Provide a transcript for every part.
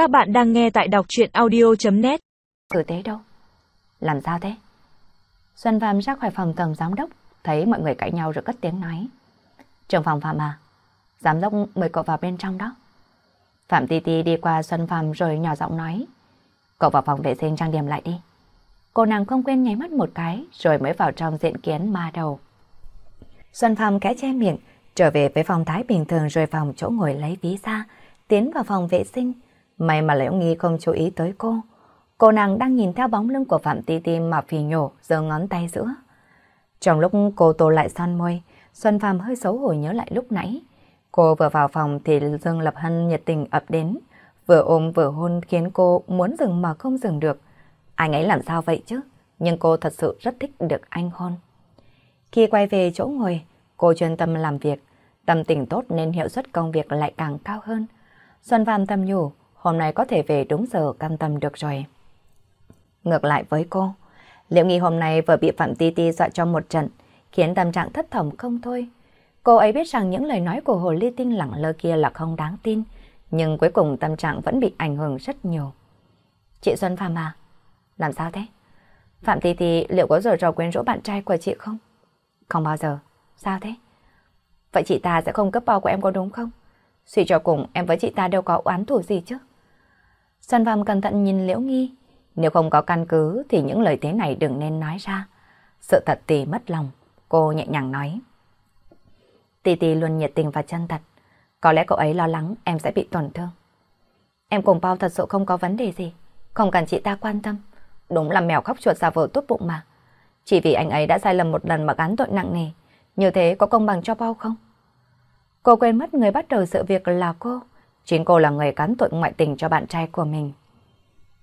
Các bạn đang nghe tại đọc chuyện audio.net Tử tế đâu? Làm sao thế? Xuân Phạm ra khỏi phòng tổng giám đốc, thấy mọi người cãi nhau rồi cất tiếng nói. Trường phòng Phạm à, giám đốc mời cậu vào bên trong đó. Phạm Ti Ti đi qua Xuân Phạm rồi nhỏ giọng nói. Cậu vào phòng vệ sinh trang điểm lại đi. Cô nàng không quên nháy mắt một cái rồi mới vào trong diện kiến ma đầu. Xuân Phạm kẽ che miệng, trở về với phòng thái bình thường rồi phòng chỗ ngồi lấy ví ra, tiến vào phòng vệ sinh. May mà Liễu Nghi không chú ý tới cô. Cô nàng đang nhìn theo bóng lưng của Phạm Ti Ti mà phì nhổ, giơ ngón tay giữa. Trong lúc cô tô lại son môi, Xuân Phạm hơi xấu hổ nhớ lại lúc nãy. Cô vừa vào phòng thì Dương Lập Hân nhiệt tình ập đến, vừa ôm vừa hôn khiến cô muốn dừng mà không dừng được. Anh ấy làm sao vậy chứ? Nhưng cô thật sự rất thích được anh hôn. Khi quay về chỗ ngồi, cô chuyên tâm làm việc, tâm tình tốt nên hiệu suất công việc lại càng cao hơn. Xuân Phạm tâm nhủ, hôm nay có thể về đúng giờ cam tâm được rồi. Ngược lại với cô, Liệu Nghi hôm nay vừa bị Phạm Ti Ti dọa cho một trận, khiến tâm trạng thất thỏm không thôi. Cô ấy biết rằng những lời nói của Hồ Ly Tinh lẳng lơ kia là không đáng tin, nhưng cuối cùng tâm trạng vẫn bị ảnh hưởng rất nhiều. Chị Xuân Phạm à? Làm sao thế? Phạm Ti Ti liệu có giờ trò quyến rũ bạn trai của chị không? Không bao giờ. Sao thế? Vậy chị ta sẽ không cấp bao của em có đúng không? Suy cho cùng em với chị ta đều có oán thù gì chứ? Xuân Phạm cẩn thận nhìn Liễu Nghi. Nếu không có căn cứ thì những lời thế này đừng nên nói ra. Sự thật thì mất lòng. Cô nhẹ nhàng nói. Tì tì luôn nhiệt tình và chân thật. Có lẽ cậu ấy lo lắng em sẽ bị tổn thương. Em cùng bao thật sự không có vấn đề gì. Không cần chị ta quan tâm. Đúng là mèo khóc chuột giả vờ tốt bụng mà. Chỉ vì anh ấy đã sai lầm một lần mà gán tội nặng nề. Như thế có công bằng cho bao không? Cô quên mất người bắt đầu sự việc là cô. Chính cô là người cán tội ngoại tình cho bạn trai của mình.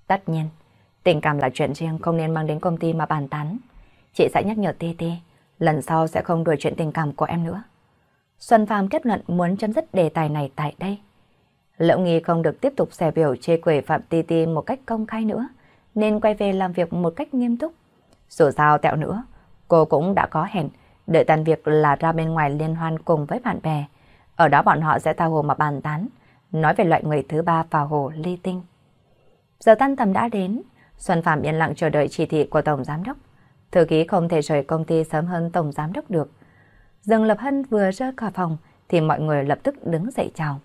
Tất nhiên, tình cảm là chuyện riêng không nên mang đến công ty mà bàn tán. Chị sẽ nhắc nhở Ti Ti, lần sau sẽ không đuổi chuyện tình cảm của em nữa. Xuân Phạm kết luận muốn chấm dứt đề tài này tại đây. Lỡ nghi không được tiếp tục xẻ biểu chê quẩy Phạm Ti Ti một cách công khai nữa, nên quay về làm việc một cách nghiêm túc. Dù sao tẹo nữa, cô cũng đã có hẹn, đợi tan việc là ra bên ngoài liên hoan cùng với bạn bè. Ở đó bọn họ sẽ tha hồ mà bàn tán, nói về loại người thứ ba vào hồ ly tinh. Giờ tan tầm đã đến, Xuân Phạm yên lặng chờ đợi chỉ thị của Tổng Giám Đốc. Thư ký không thể rời công ty sớm hơn Tổng Giám Đốc được. Dương Lập Hân vừa rơi khỏi phòng thì mọi người lập tức đứng dậy chào.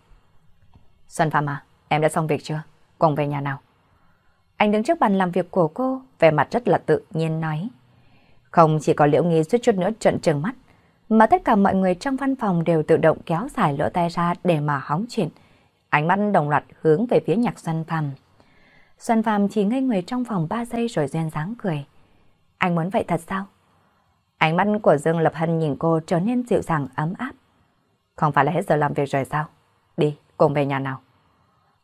Xuân Phạm à, em đã xong việc chưa? Cùng về nhà nào? Anh đứng trước bàn làm việc của cô, vẻ mặt rất là tự nhiên nói. Không chỉ có Liễu Nghi suýt chút nữa trận trừng mắt, mà tất cả mọi người trong văn phòng đều tự động kéo dài lỗ tay ra để mà hóng chuyện. Ánh mắt đồng loạt hướng về phía nhạc Xuân Phạm. Xuân Phạm chỉ ngây người trong phòng 3 giây rồi duyên dáng cười. Anh muốn vậy thật sao? Ánh mắt của Dương Lập Hân nhìn cô trở nên dịu dàng ấm áp. Không phải là hết giờ làm việc rồi sao? Đi, cùng về nhà nào.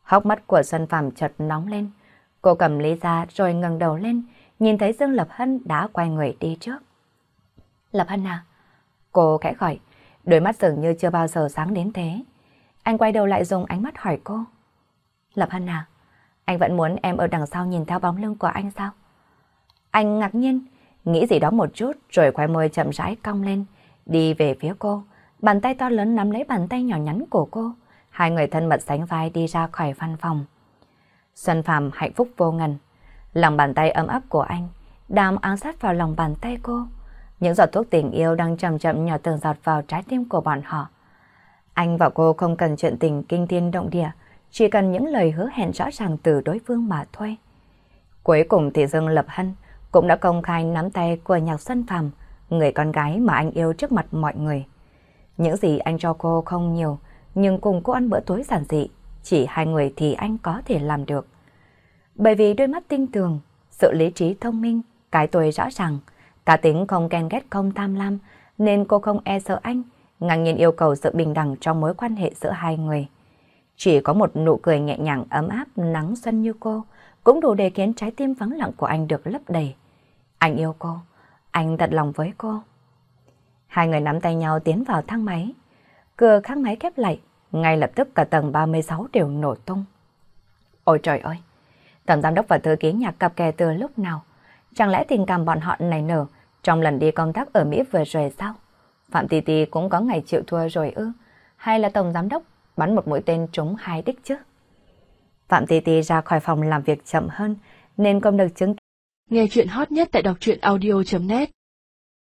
Hốc mắt của Xuân Phạm chợt nóng lên. Cô cầm lý ra rồi ngẩng đầu lên, nhìn thấy Dương Lập Hân đã quay người đi trước. Lập Hân à? Cô khẽ gọi, đôi mắt dường như chưa bao giờ sáng đến thế. Anh quay đầu lại dùng ánh mắt hỏi cô. Lập Hân à? Anh vẫn muốn em ở đằng sau nhìn theo bóng lưng của anh sao? Anh ngạc nhiên, nghĩ gì đó một chút rồi quay môi chậm rãi cong lên, đi về phía cô. Bàn tay to lớn nắm lấy bàn tay nhỏ nhắn của cô. Hai người thân mật sánh vai đi ra khỏi văn phòng. Xuân Phạm hạnh phúc vô ngần. Lòng bàn tay ấm áp của anh, đàm áng sát vào lòng bàn tay cô. Những giọt thuốc tình yêu đang chậm chậm nhỏ từng giọt vào trái tim của bọn họ. Anh và cô không cần chuyện tình kinh thiên động địa, chỉ cần những lời hứa hẹn rõ ràng từ đối phương mà thôi. Cuối cùng thì Dương Lập Hân cũng đã công khai nắm tay của Nhạc Xuân phàm người con gái mà anh yêu trước mặt mọi người. Những gì anh cho cô không nhiều, nhưng cùng cô ăn bữa tối giản dị, chỉ hai người thì anh có thể làm được. Bởi vì đôi mắt tinh tường, sự lý trí thông minh, cái tuổi rõ ràng, cá tính không ghen ghét không tham lam, nên cô không e sợ anh, ngang nhiên yêu cầu sự bình đẳng trong mối quan hệ giữa hai người. Chỉ có một nụ cười nhẹ nhàng ấm áp nắng xuân như cô, cũng đủ để khiến trái tim vắng lặng của anh được lấp đầy. Anh yêu cô, anh thật lòng với cô. Hai người nắm tay nhau tiến vào thang máy. Cửa thang máy khép lại, ngay lập tức cả tầng 36 đều nổ tung. Ôi trời ơi! Tổng giám đốc và thư ký nhạc cặp kè từ lúc nào? Chẳng lẽ tình cảm bọn họ này nở trong lần đi công tác ở Mỹ vừa rồi sao? Phạm Tì Tì cũng có ngày chịu thua rồi ư? Hay là tổng giám đốc bắn một mũi tên trúng hai đích chứ? Phạm Tì Tì ra khỏi phòng làm việc chậm hơn, nên không được chứng Nghe chuyện hot nhất tại đọc truyện audio.net